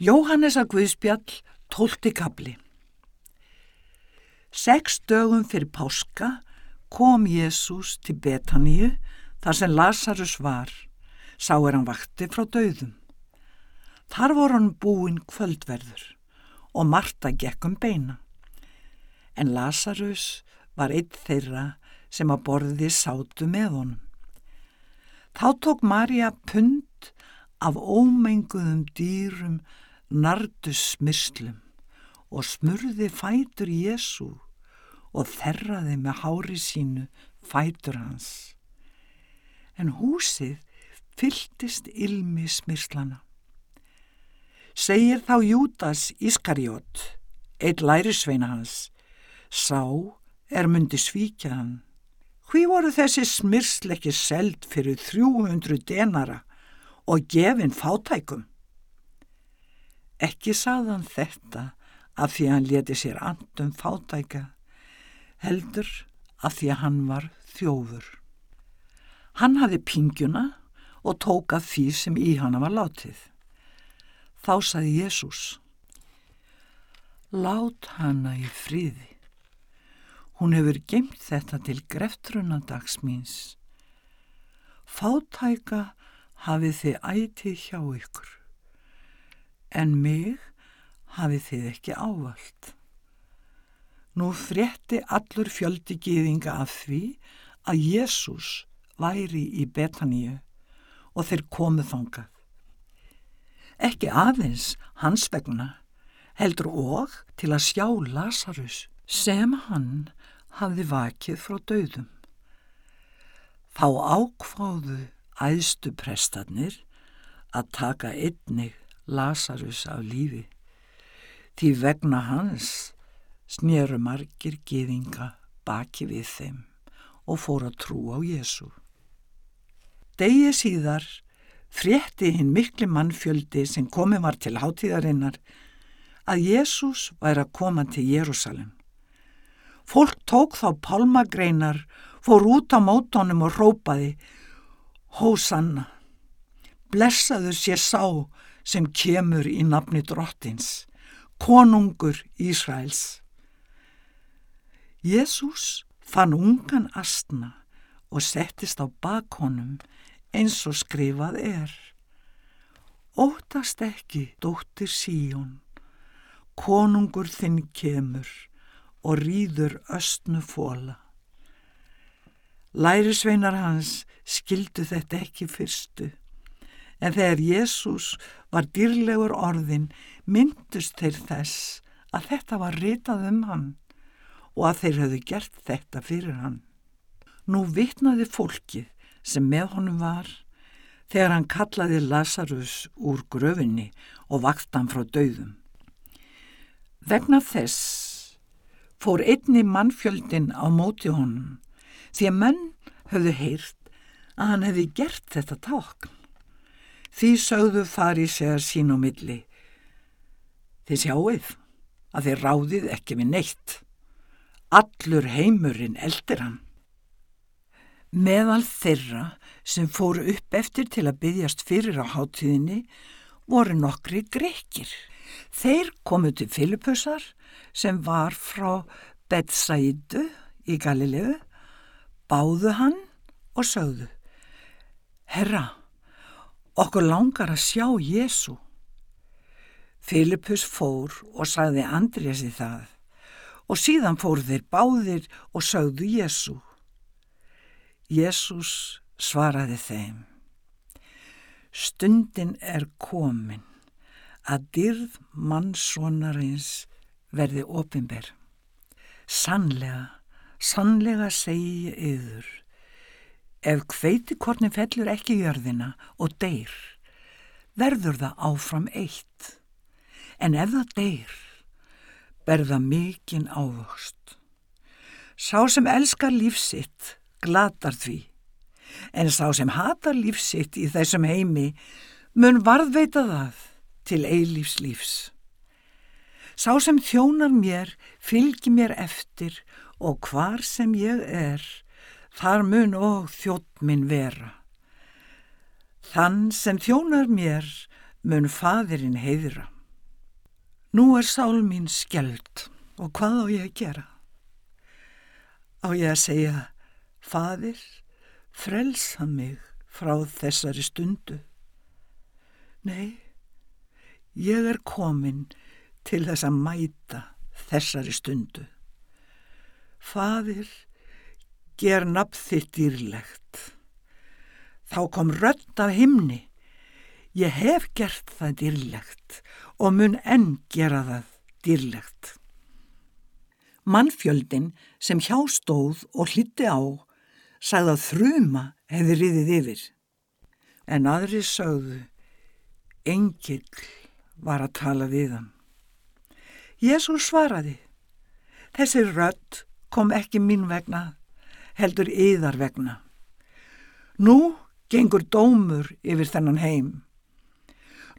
Jóhannesa Guðspjall, tólti kapli Seks dögum fyrir páska kom Jésús til Betaníu þar sem Lazarus var, sá er hann vakti frá döðum. Þar voru hann búinn kvöldverður og Marta gekk um beina. En Lazarus var eitt þeirra sem að borði sátu með honum. Þá tók Marja pund af ómenguðum dýrum nardus smyrslum og smurði fætur Jésu og þerraði með hári sínu fætur hans. En húsið fylltist ilmi smyrslana. Segir þá Júdas Ískarjót, eitt lærisveina hans, sá er myndi svíkja hann. Hví voru þessi smyrsl ekki seld fyrir 300 denara og gefin fátækum? Ekki sagðan þetta af því að hann leti sér andum fátæka, heldur af því að hann var þjófur. Hann hafi pingjuna og tóka því sem í hana var látið. Þá saði Jésús, Lát hana í fríði. Hún hefur geimt þetta til greftrunadags míns. Fátæka hafið þið ætið hjá ykkur en mig hafið þið ekki ávald. Nú frétti allur fjöldi gýðinga af því að Jésús væri í Betaníu og þeir komuð þangað. Ekki aðeins hans vegna heldur og til að sjá Lazarus sem hann hafði vakið frá döðum. Þá ákváðu æðstu prestarnir að taka einnig Lazarus af lífi. Því vegna hans snýru margir geðinga baki við þeim og fór að trú á Jésu. Degi síðar frétti hinn mikli mannfjöldi sem komið var til hátíðarinnar að Jésús væri að koma til Jérúsalem. Fólk tók þá pálmagreinar, fór út á mótónum og rópaði Hósanna, blessaður sé sá sem kemur í nafni drottins, konungur Ísraels. Jésús fann ungan astna og settist á bakhonum eins og skrifað er. Óttast ekki, dóttir Síjón, konungur þinn kemur og rýður östnu fóla. Lærisveinar hans skildu þetta ekki fyrstu, en þegar Jésús var dýrlegur orðin myndust þeir þess að þetta var ritað um hann og að þeir höfðu gert þetta fyrir hann. Nú vitnaði fólkið sem með honum var þegar hann kallaði Lazarus úr gröfinni og vakt hann frá dauðum. Vegna þess fór einni mannfjöldin á móti honum því að menn höfðu heyrt að hann hefði gert þetta tákn. Því sögðu fari sér sín og milli. Þið sjáuð að þið ráðið ekki við neitt. Allur heimurinn eldir hann. Meðal þeirra sem fóru upp eftir til að byggjast fyrir á háttíðinni voru nokkri grekir. Þeir komu til Filipusar sem var frá Betsaidu í Galilegu, báðu hann og sögðu Herra, okkur langar að sjá Jésu. Filipus fór og sagði Andrési það og síðan fór þeir báðir og sögðu Jésu. Jésús svaraði þeim. Stundin er komin að dyrð mannsonarins verði opimber. Sannlega, sannlega segi yður, ef kveitikorni fellur ekki jörðina og deyr, verður það áfram eitt. En ef það deyr, berða mikinn ávöxt. Sá sem elskar lífsitt glatar því, en sá sem hatar lífsitt í þessum heimi mun varðveita það til eilífs lífs. Sá sem þjónar mér fylgir mér eftir og hvar sem ég er, þar mun og þjótt minn vera. Þann sem þjónar mér mun fadirinn heiðra. Nú er sál mín skjald og hvað á ég að gera? Á ég að segja, fadir, frelsa mig frá þessari stundu. Nei, ég er komin til þess að mæta þessari stundu. Fadir, ger nafn þitt dýrlegt. Þá kom rönd af himni. Ég hef gert það dýrlegt og mun enn gera það dýrlegt. Mannfjöldin sem hjá stóð og hlýtti á sagði að þruma hefði riðið yfir. En aðri sögðu, engil var að tala við hann. Jésús svaraði, þessi rödd kom ekki mín vegna, heldur yðar vegna. Nú gengur dómur yfir þennan heim.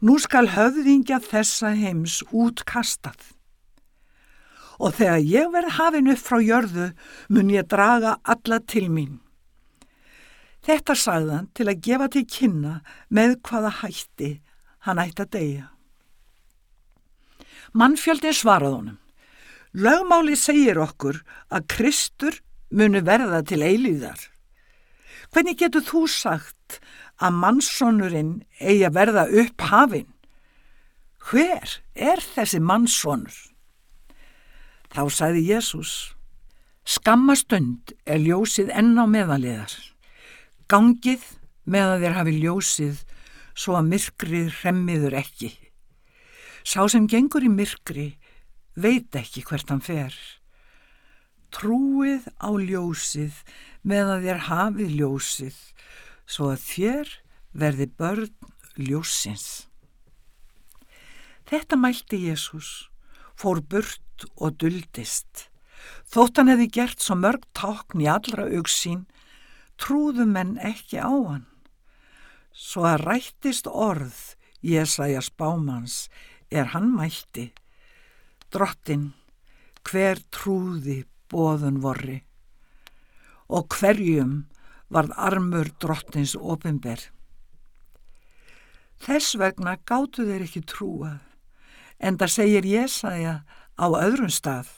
Nú skal höfðingja þessa heims útkastað. Og þegar ég verð hafin upp frá jörðu mun ég draga alla til mín. Þetta sagðan til að gefa til kynna með hvaða hætti hann ætti að deyja. Mannfjöldin svarað honum. Lögmáli segir okkur að Kristur muni verða til eilíðar. Hvernig getur þú sagt að mannsónurinn eigi að verða upp hafinn? Hver er þessi mannsónur? Þá sagði Jésús, skammastund er ljósið enn á meðaliðar. Gangið með að þér hafi ljósið svo að myrkrið hremmiður ekki. Sá sem gengur í myrkri veit ekki hvert hann fer. Trúið á ljósið með að þér hafi ljósið svo að þér verði börn ljósins. Þetta mælti Jésús, fór burt og duldist. Þótt hann hefði gert svo mörg tákn í allra auksín trúðu menn ekki á hann. Svo að rættist orð Jésæja spámans er hann mætti. Drottin, hver trúði bóðun vorri og hverjum varð armur drottins ofinber. Þess vegna gáttu þeir ekki trúað, en það segir Jésæja á öðrum stað.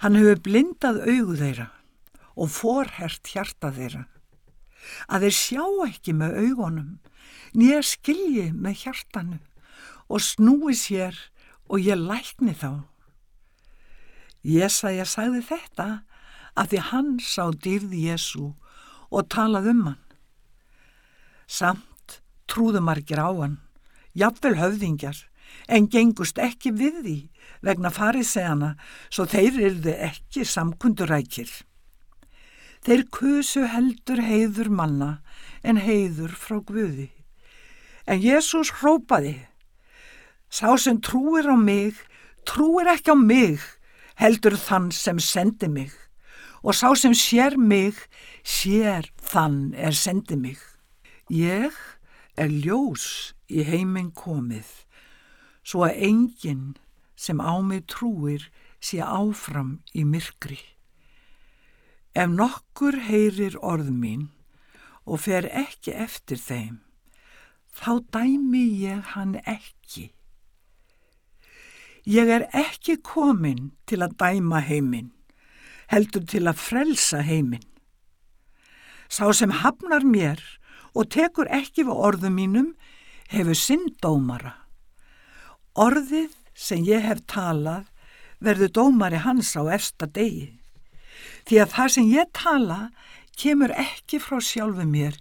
Hann hefur blindað augu þeirra og forhert hjarta þeirra. Að þeir sjá ekki með augunum, nýja skilji með hjartanu og snúi sér og ég lækni þá. Jésaja sagði þetta að því hann sá dýrði Jésu og talað um hann. Samt trúðu margir á hann, jafnvel höfðingjar, en gengust ekki við því vegna farisegana svo þeir eruðu ekki samkundurækir. Þeir kusu heldur heiður manna en heiður frá Guði. En Jésús hrópaði, sá sem trúir á mig, trúir ekki á mig, heldur þann sem sendi mig. Og sá sem sér mig, sér þann er sendi mig. Ég er ljós í heiminn komið, svo að enginn sem á mig trúir sé áfram í myrkri. Ef nokkur heyrir orð mín og fer ekki eftir þeim, þá dæmi ég hann ekki. Ég er ekki komin til að dæma heiminn, heldur til að frelsa heiminn. Sá sem hafnar mér og tekur ekki við orðum mínum hefur sinn dómara. Orðið sem ég hef talað verður dómari hans á ersta degi. Því að það sem ég tala kemur ekki frá sjálfu mér,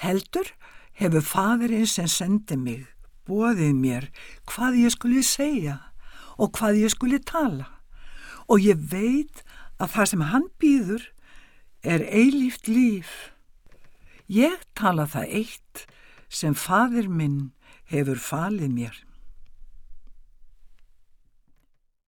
heldur hefur fadurinn sem sendi mig bóðið mér hvað ég skuli segja og hvað ég skuli tala og ég veit að það sem hann býður er eilíft líf. Ég tala það eitt sem fadur minn hefur falið mér.